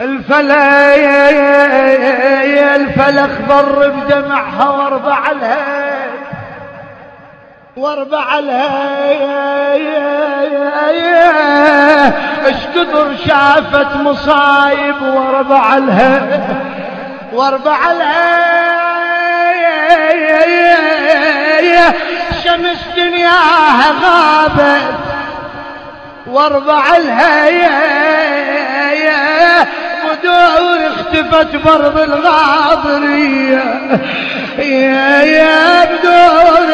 الفلا الفلا اخضر بدمعها واربع لها واربع لها اش قدر شافت مصايب واربع لها واربع لها شمس دنياها غابت واربع لها بدور اختفت برض الغاضرية. يا يا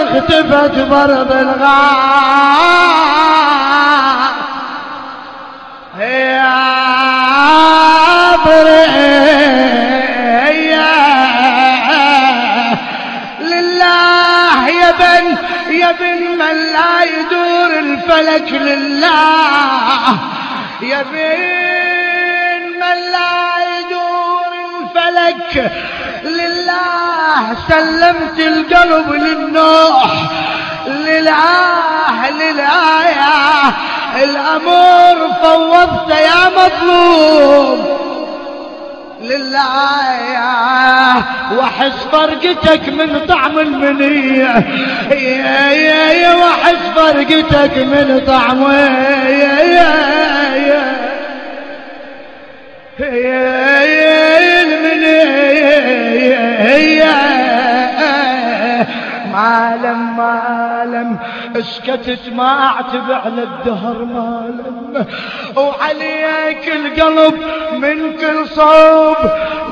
اختفت برض الغاضرية. يا لله يا بن يا بن من لا يدور الفلك لله. يا بن لك لله سلمت القلب للنوح. لله للآية. الأمور فوضت يا مطلوب لله وحس فرقتك من طعم المنية يا يا يا وحس فرقتك من طعم معلم معلم اسكتت ما اعتب على الدهر معلم وعليك القلب من كل صوب.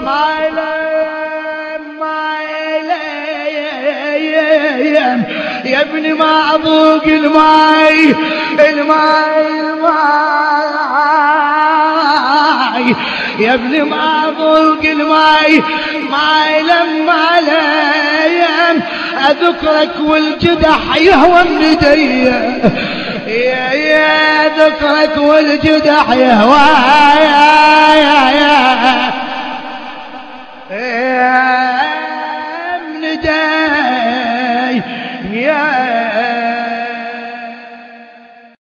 معلم معلم يا ابني ما اذوق الماي الماي الماي. يا ابني ما ذوق الماي. ماي لما الحسين أذكرك والجدح يهوم ندي يا يا ذكرك والجدح يهوى يا يا يا, يا, يا, يا